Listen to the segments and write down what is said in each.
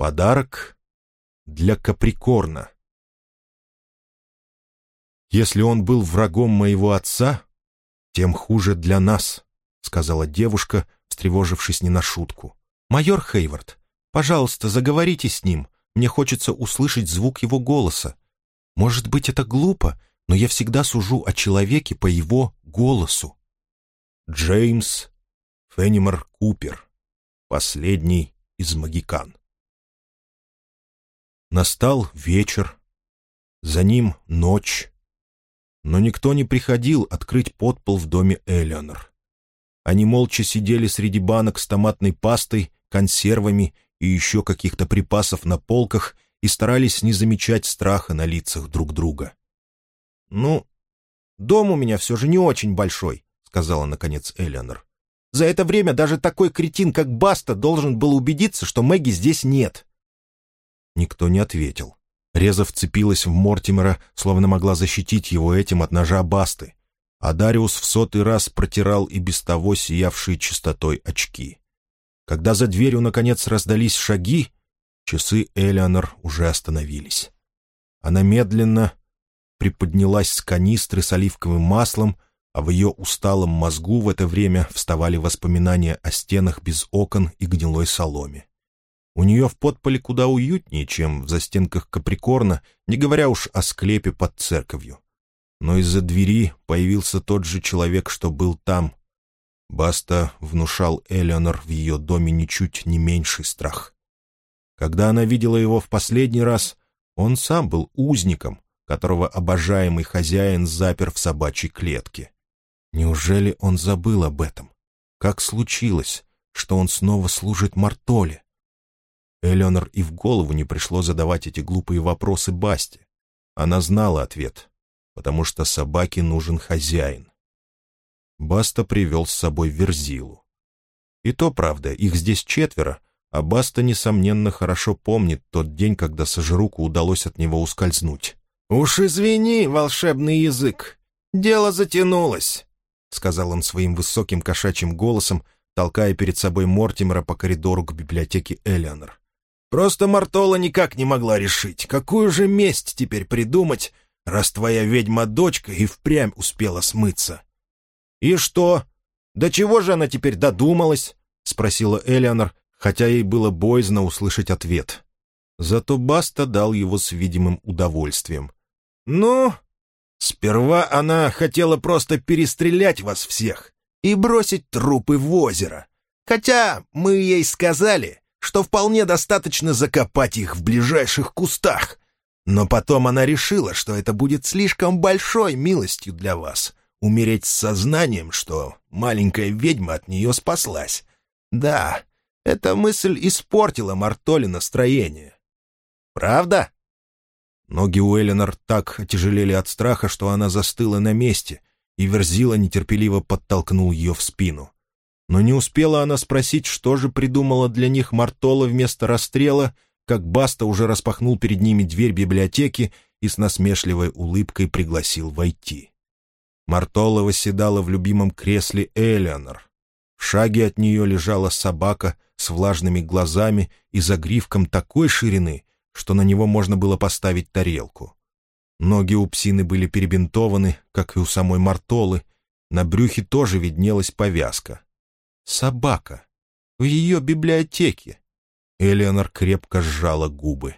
Подарок для Каприкорна. «Если он был врагом моего отца, тем хуже для нас», — сказала девушка, встревожившись не на шутку. «Майор Хейвард, пожалуйста, заговорите с ним. Мне хочется услышать звук его голоса. Может быть, это глупо, но я всегда сужу о человеке по его голосу». Джеймс Фенимор Купер, последний из магикан. Настал вечер, за ним ночь, но никто не приходил открыть подпол в доме Элеонор. Они молча сидели среди банок с томатной пастой, консервами и еще каких-то припасов на полках и старались не замечать страха на лицах друг друга. «Ну, дом у меня все же не очень большой», — сказала, наконец, Элеонор. «За это время даже такой кретин, как Баста, должен был убедиться, что Мэгги здесь нет». Никто не ответил. Реза вцепилась в Мортимера, словно могла защитить его этим от ножа Басты. А Дариус в сотый раз протирал и без того сиявшие чистотой очки. Когда за дверью, наконец, раздались шаги, часы Элеонор уже остановились. Она медленно приподнялась с канистры с оливковым маслом, а в ее усталом мозгу в это время вставали воспоминания о стенах без окон и гнилой соломе. У нее в подполе куда уютнее, чем в застенках Каприкорна, не говоря уж о склепе под церковью. Но из-за двери появился тот же человек, что был там. Баста внушал Элеонор в ее доме ничуть не меньший страх. Когда она видела его в последний раз, он сам был узником, которого обожаемый хозяин запер в собачьей клетке. Неужели он забыл об этом? Как случилось, что он снова служит Мартоле? Элеонор и в голову не пришло задавать эти глупые вопросы Басте. Она знала ответ, потому что собаке нужен хозяин. Баста привел с собой Верзилу. И то правда, их здесь четверо, а Баста, несомненно, хорошо помнит тот день, когда Сожруку удалось от него ускользнуть. «Уж извини, волшебный язык, дело затянулось», — сказал он своим высоким кошачьим голосом, толкая перед собой Мортимера по коридору к библиотеке Элеонор. Просто Мартола никак не могла решить, какую же месть теперь придумать, раз твоя ведьма-дочка и впрямь успела смыться. «И что? До чего же она теперь додумалась?» — спросила Элеонор, хотя ей было боязно услышать ответ. Зато Баста дал его с видимым удовольствием. «Ну, сперва она хотела просто перестрелять вас всех и бросить трупы в озеро. Хотя мы ей сказали, что вполне достаточно закопать их в ближайших кустах. Но потом она решила, что это будет слишком большой милостью для вас — умереть с сознанием, что маленькая ведьма от нее спаслась. Да, эта мысль испортила Мартоли настроение. Правда? Ноги у Эленор так отяжелели от страха, что она застыла на месте, и Верзила нетерпеливо подтолкнул ее в спину. Но не успела она спросить, что же придумала для них Мартола вместо расстрела, как Баста уже распахнул перед ними дверь библиотеки и с насмешливой улыбкой пригласил войти. Мартола восседала в любимом кресле Элеонор. В шаге от нее лежала собака с влажными глазами и загривком такой ширины, что на него можно было поставить тарелку. Ноги у псины были перебинтованы, как и у самой Мартолы, на брюхе тоже виднелась повязка. Собака. В ее библиотеке. Элеонор крепко сжала губы.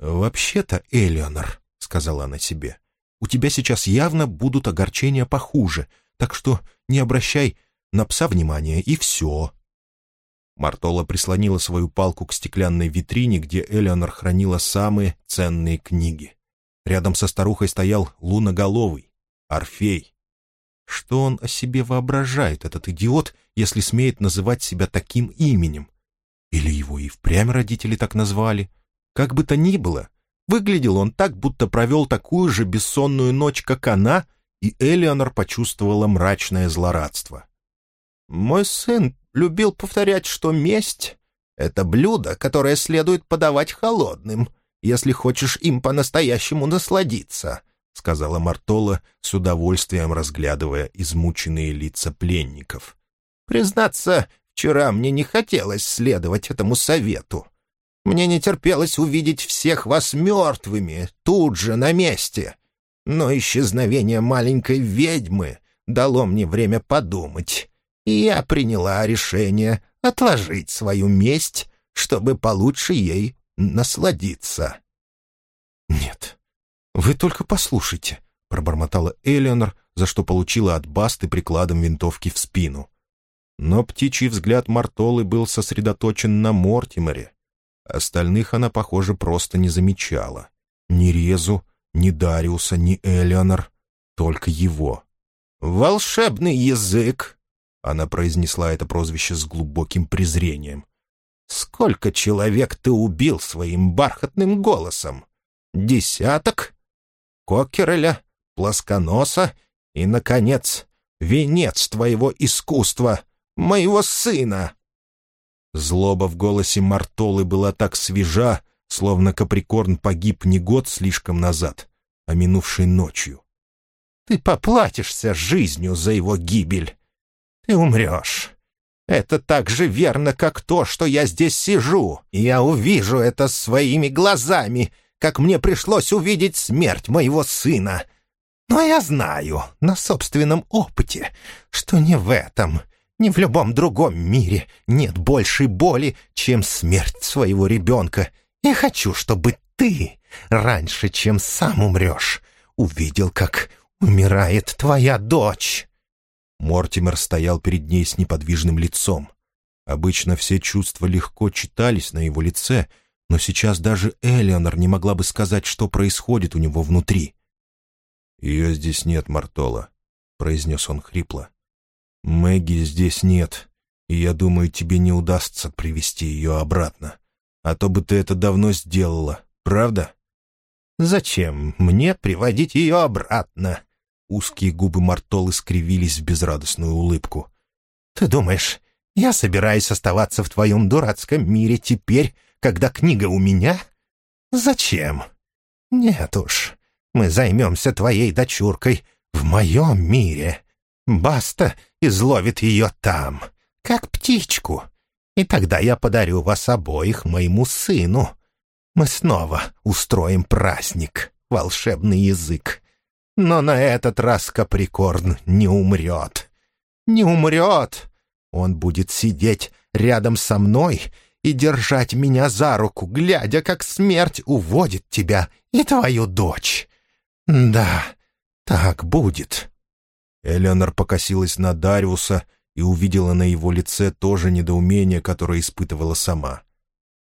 «Вообще-то, Элеонор», — сказала она себе, — «у тебя сейчас явно будут огорчения похуже, так что не обращай на пса внимания, и все». Мартола прислонила свою палку к стеклянной витрине, где Элеонор хранила самые ценные книги. Рядом со старухой стоял луноголовый, Орфей. Что он о себе воображает, этот идиот, если смеет называть себя таким именем? Или его и впрямь родители так назвали? Как бы то ни было, выглядел он так, будто провел такую же бессонную ночь, как она, и Элеонор почувствовала мрачное злорадство. «Мой сын любил повторять, что месть — это блюдо, которое следует подавать холодным, если хочешь им по-настоящему насладиться», — сказала Мартола, с удовольствием разглядывая измученные лица пленников. «Признаться, вчера мне не хотелось следовать этому совету. Мне не терпелось увидеть всех вас мертвыми, тут же, на месте. Но исчезновение маленькой ведьмы дало мне время подумать, и я приняла решение отложить свою месть, чтобы получше ей насладиться». «Нет, вы только послушайте», — пробормотала Элеонор, за что получила от Басты прикладом винтовки в спину. Но птичий взгляд Мартолы был сосредоточен на Мортимере. Остальных она, похоже, просто не замечала. Ни Резу, ни Дариуса, ни Элеонор, только его. «Волшебный язык!» — она произнесла это прозвище с глубоким презрением. «Сколько человек ты убил своим бархатным голосом? Десяток? Кокереля? Плосконоса? И, наконец, венец твоего искусства, моего сына!» Злоба в голосе Мартолы была так свежа, словно Каприкорн погиб не год слишком назад, а минувшей ночью. «Ты поплатишься жизнью за его гибель. Ты умрешь. Это так же верно, как то, что я здесь сижу. Я увижу это своими глазами, как мне пришлось увидеть смерть моего сына. Но я знаю на собственном опыте, что не в этом, ни в любом другом мире нет большей боли, чем смерть своего ребенка. Я хочу, чтобы ты, раньше, чем сам умрешь, увидел, как умирает твоя дочь». Мортимер стоял перед ней с неподвижным лицом. Обычно все чувства легко читались на его лице, но сейчас даже Элеонор не могла бы сказать, что происходит у него внутри. «Ее здесь нет, Мартола», — произнес он хрипло. «Мэгги здесь нет, и я думаю, тебе не удастся привести ее обратно. А то бы ты это давно сделала, правда?» «Зачем мне приводить ее обратно?» Узкие губы Мартолы скривились в безрадостную улыбку. «Ты думаешь, я собираюсь оставаться в твоем дурацком мире теперь, когда книга у меня? Зачем? Нет уж, мы займемся твоей дочуркой в моем мире. Баста изловит ее там, как птичку. И тогда я подарю вас обоих моему сыну. Мы снова устроим праздник, волшебный язык. Но на этот раз Каприкорн не умрет. Не умрет. Он будет сидеть рядом со мной и держать меня за руку, глядя, как смерть уводит тебя и твою дочь. Да, так будет. Элеонор покосилась на Дариуса и увидела на его лице то же недоумение, которое испытывала сама.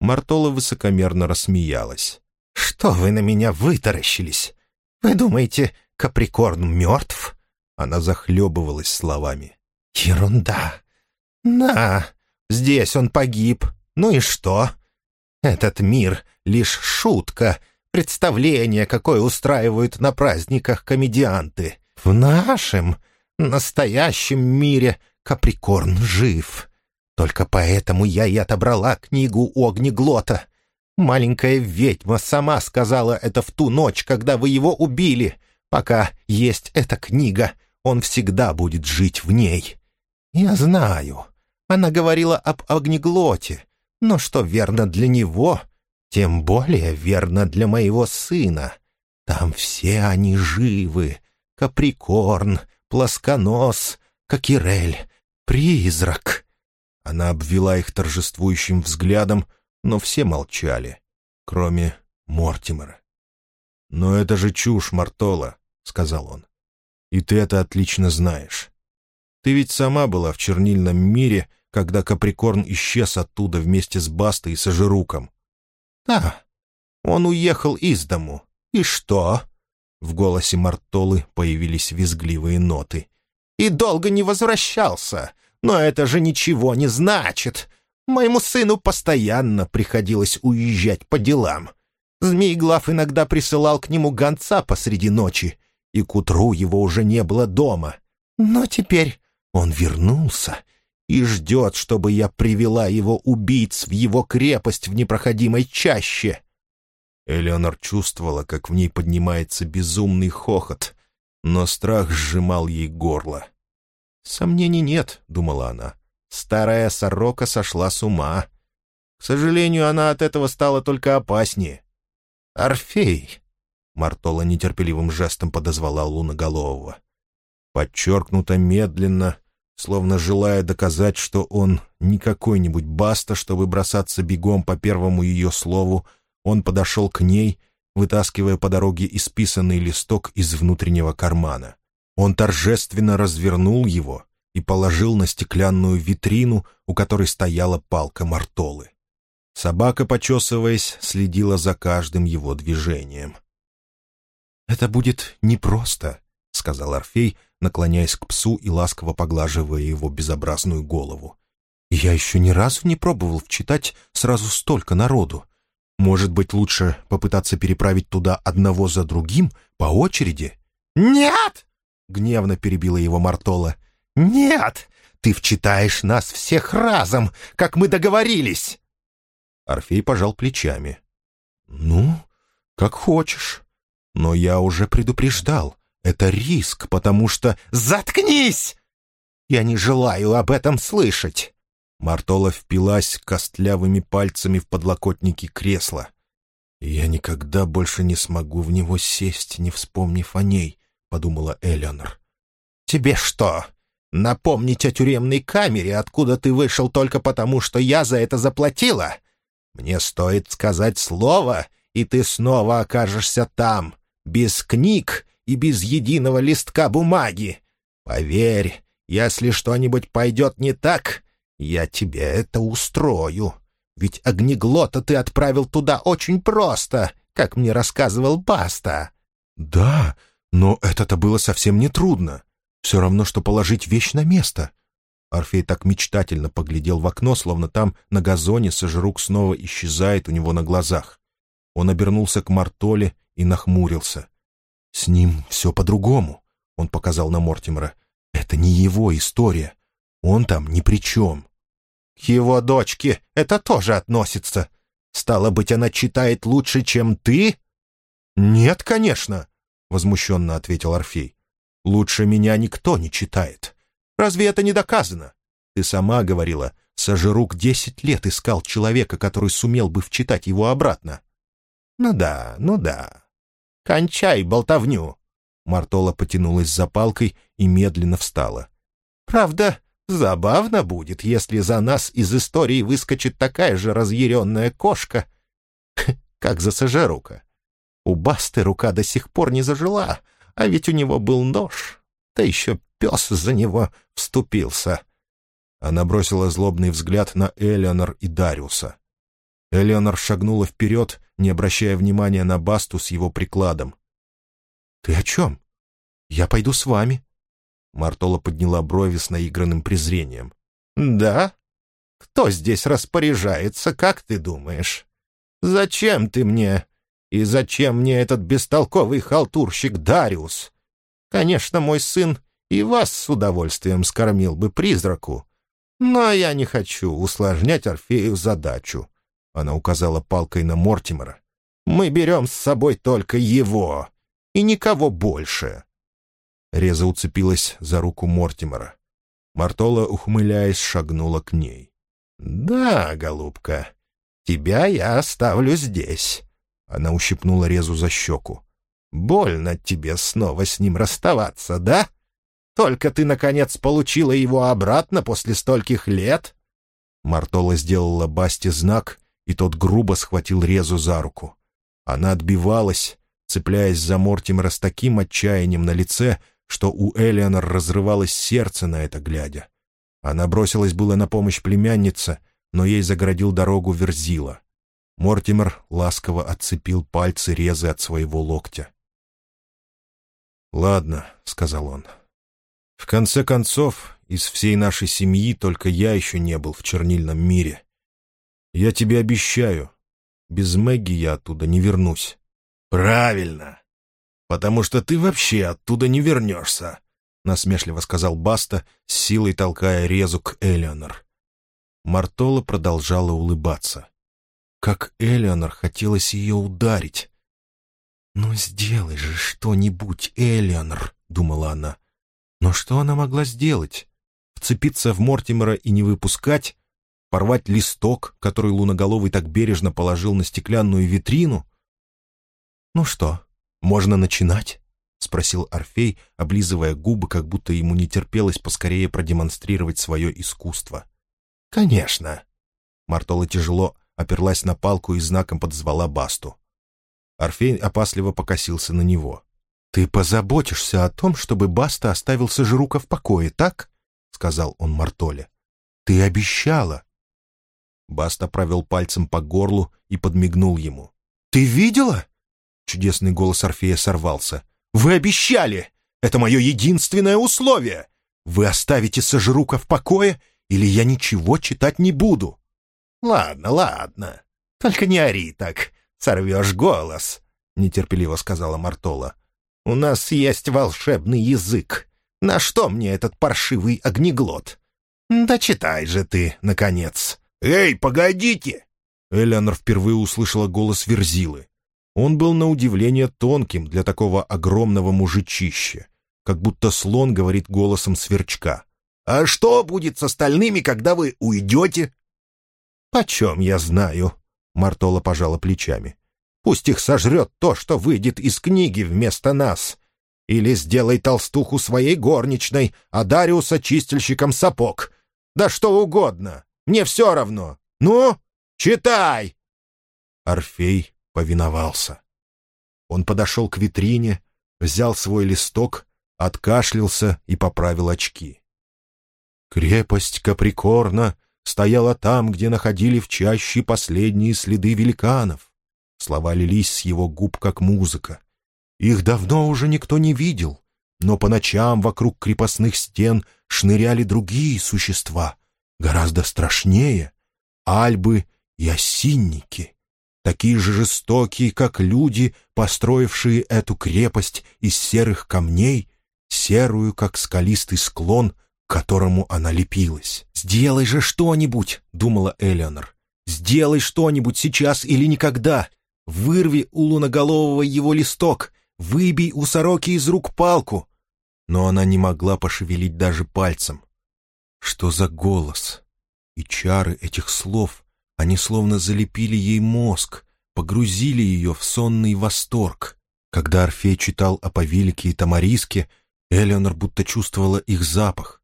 Мартола высокомерно рассмеялась. «Что вы на меня вытаращились? Вы думаете, Каприкорн мертв?» Она захлебывалась словами. «Ерунда. На, здесь он погиб. Ну и что? Этот мир — лишь шутка, представление, какое устраивают на праздниках комедианты. В нашем, настоящем мире Каприкорн жив. Только поэтому я и отобрала книгу Огнеглота. Маленькая ведьма сама сказала это в ту ночь, когда вы его убили. Пока есть эта книга, он всегда будет жить в ней. Я знаю. Она говорила об огнеглоте, но что верно для него, тем более верно для моего сына. Там все они живы. Каприкорн, Плосконос, Кокирель, Призрак. Она обвела их торжествующим взглядом, но все молчали, кроме Мортимера. «Но это же чушь, Мартола. — сказал он. «И ты это отлично знаешь. Ты ведь сама была в чернильном мире, когда Каприкорн исчез оттуда вместе с Бастой и Сажируком». «Да, он уехал из дому. И что?» В голосе Мартолы появились визгливые ноты. «И долго не возвращался. Но это же ничего не значит. Моему сыну постоянно приходилось уезжать по делам. Змееглав иногда присылал к нему гонца посреди ночи, и к утру его уже не было дома. Но теперь он вернулся и ждет, чтобы я привела его убийц в его крепость в непроходимой чаще». Элеонор чувствовала, как в ней поднимается безумный хохот, но страх сжимал ей горло. «Сомнений нет», — думала она. «Старая сорока сошла с ума. К сожалению, она от этого стала только опаснее. «Орфей!» — Мартола нетерпеливым жестом подозвала Луноголового. Подчеркнуто медленно, словно желая доказать, что он не какой-нибудь баста, чтобы бросаться бегом по первому ее слову, он подошел к ней, вытаскивая по дороге исписанный листок из внутреннего кармана. Он торжественно развернул его и положил на стеклянную витрину, у которой стояла палка мартолы. Собака, почесываясь, следила за каждым его движением. «Это будет непросто», — сказал Орфей, наклоняясь к псу и ласково поглаживая его безобразную голову. «Я еще ни разу не пробовал вчитать сразу столько народу. Может быть, лучше попытаться переправить туда одного за другим, по очереди?» «Нет!» — гневно перебила его Мартола. «Нет! Ты вчитаешь нас всех разом, как мы договорились!» Орфей пожал плечами. «Ну, как хочешь. Но я уже предупреждал. Это риск, потому что... Заткнись! Я не желаю об этом слышать!» Мартола впилась костлявыми пальцами в подлокотники кресла. «Я никогда больше не смогу в него сесть, не вспомнив о ней», — подумала Элеонор. «Тебе что, напомнить о тюремной камере, откуда ты вышел только потому, что я за это заплатила? Мне стоит сказать слово, и ты снова окажешься там, без книг и без единого листка бумаги. Поверь, если что-нибудь пойдет не так, я тебе это устрою. Ведь огнеглота ты отправил туда очень просто, как мне рассказывал Баста». «Да, но это-то было совсем не трудно. Все равно, что положить вещь на место». Орфей так мечтательно поглядел в окно, словно там на газоне сожрук снова исчезает у него на глазах. Он обернулся к Мартоле и нахмурился. «С ним все по-другому», — он показал на Мортимера. «Это не его история. Он там ни при чем». «К его дочке это тоже относится. Стало быть, она читает лучше, чем ты?» «Нет, конечно», — возмущенно ответил Орфей. «Лучше меня никто не читает. Разве это не доказано? Ты сама говорила, Сожирук десять лет искал человека, который сумел бы вчитать его обратно». «Ну да, ну да. Кончай болтовню!» Мартола потянулась за палкой и медленно встала. «Правда, забавно будет, если за нас из истории выскочит такая же разъяренная кошка, как за Сажерука. У Басты рука до сих пор не зажила, а ведь у него был нож, да еще пес за него вступился». Она бросила злобный взгляд на Элеонор и Дариуса. Элеонор шагнула вперед, не обращая внимания на Басту с его прикладом. «Ты о чем? Я пойду с вами». Мартола подняла брови с наигранным презрением. «Да? Кто здесь распоряжается, как ты думаешь? Зачем ты мне? И зачем мне этот бестолковый халтурщик Дариус? Конечно, мой сын и вас с удовольствием скормил бы призраку, но я не хочу усложнять Орфею задачу. Она указала палкой на Мортимера. «Мы берем с собой только его, и никого больше». Реза уцепилась за руку Мортимера. Мартола, ухмыляясь, шагнула к ней. «Да, голубка, тебя я оставлю здесь». Она ущипнула Резу за щеку. «Больно тебе снова с ним расставаться, да? Только ты, наконец, получила его обратно после стольких лет?» Мартола сделала Басте знак, и тот грубо схватил Резу за руку. Она отбивалась, цепляясь за Мортимера с таким отчаянием на лице, что у Элеонор разрывалось сердце на это глядя. Она бросилась было на помощь племяннице, но ей загородил дорогу Верзила. Мортимер ласково отцепил пальцы Резы от своего локтя. «Ладно», — сказал он. «В конце концов, из всей нашей семьи только я еще не был в чернильном мире. Я тебе обещаю, без Мэгги я оттуда не вернусь». «Правильно, потому что ты вообще оттуда не вернешься», — насмешливо сказал Баста, с силой толкая резу к Элеонор. Мартола продолжала улыбаться. Как Элеонор хотелось ее ударить. «Ну, сделай же что-нибудь, Элеонор», — думала она. Но что она могла сделать? Вцепиться в Мортимера и не выпускать? Порвать листок, который Луноголовый так бережно положил на стеклянную витрину? «Ну что, можно начинать?» — спросил Орфей, облизывая губы, как будто ему не терпелось поскорее продемонстрировать свое искусство. «Конечно». Мартола тяжело оперлась на палку и знаком подзвала Басту. Орфей опасливо покосился на него. «Ты позаботишься о том, чтобы Баста оставил Сожрука в покое, так?» — сказал он Мартоле. «Ты обещала». Баста провел пальцем по горлу и подмигнул ему. «Ты видела?» Чудесный голос Орфея сорвался. «Вы обещали! Это мое единственное условие! Вы оставите Сожрука в покое, или я ничего читать не буду!» «Ладно, ладно. Только не ори так. Сорвешь голос», — нетерпеливо сказала Мартола. «У нас есть волшебный язык. На что мне этот паршивый огнеглот? Да читай же ты, наконец». «Эй, погодите!» Элеонор впервые услышала голос Верзилы. Он был на удивление тонким для такого огромного мужичища, как будто слон говорит голосом сверчка. «А что будет с остальными, когда вы уйдете?» «Почем я знаю?» — Мартола пожала плечами. «Пусть их сожрет то, что выйдет из книги вместо нас. Или сделай толстуху своей горничной, а Дариуса чистильщиком сапог. Да что угодно, мне все равно. Ну, читай!» Орфей повиновался. Он подошел к витрине, взял свой листок, откашлялся и поправил очки. Крепость Каприкорна стояла там, где находили в чаще последние следы великанов. Слова лились с его губ, как музыка. Их давно уже никто не видел, но по ночам вокруг крепостных стен шныряли другие существа, гораздо страшнее — альбы и осинники такие же жестокие, как люди, построившие эту крепость из серых камней, серую, как скалистый склон, к которому она лепилась. «Сделай же что-нибудь!» — думала Элеонор. «Сделай что-нибудь сейчас или никогда! Вырви у луноголового его листок! Выбей у сороки из рук палку!» Но она не могла пошевелить даже пальцем. Что за голос? И чары этих слов они словно залепили ей мозг, погрузили ее в сонный восторг. Когда Орфей читал о Павилике и Тамариске, Элеонор будто чувствовала их запах.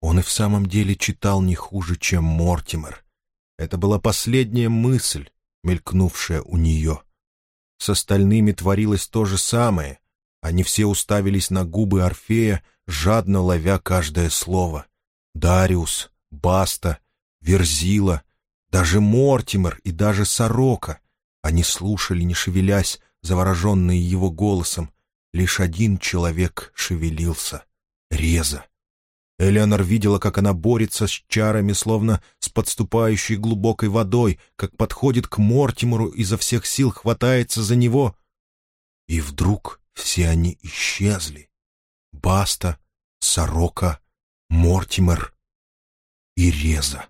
Он и в самом деле читал не хуже, чем Мортимер. Это была последняя мысль, мелькнувшая у нее. С остальными творилось то же самое. Они все уставились на губы Орфея, жадно ловя каждое слово. Дариус, Баста, Верзила — даже Мортимер и даже Сорока. Они слушали, не шевелясь, завороженные его голосом. Лишь один человек шевелился — Реза. Элеонор видела, как она борется с чарами, словно с подступающей глубокой водой, как подходит к Мортимеру, изо всех сил хватается за него. И вдруг все они исчезли. Баста, Сорока, Мортимер и Реза.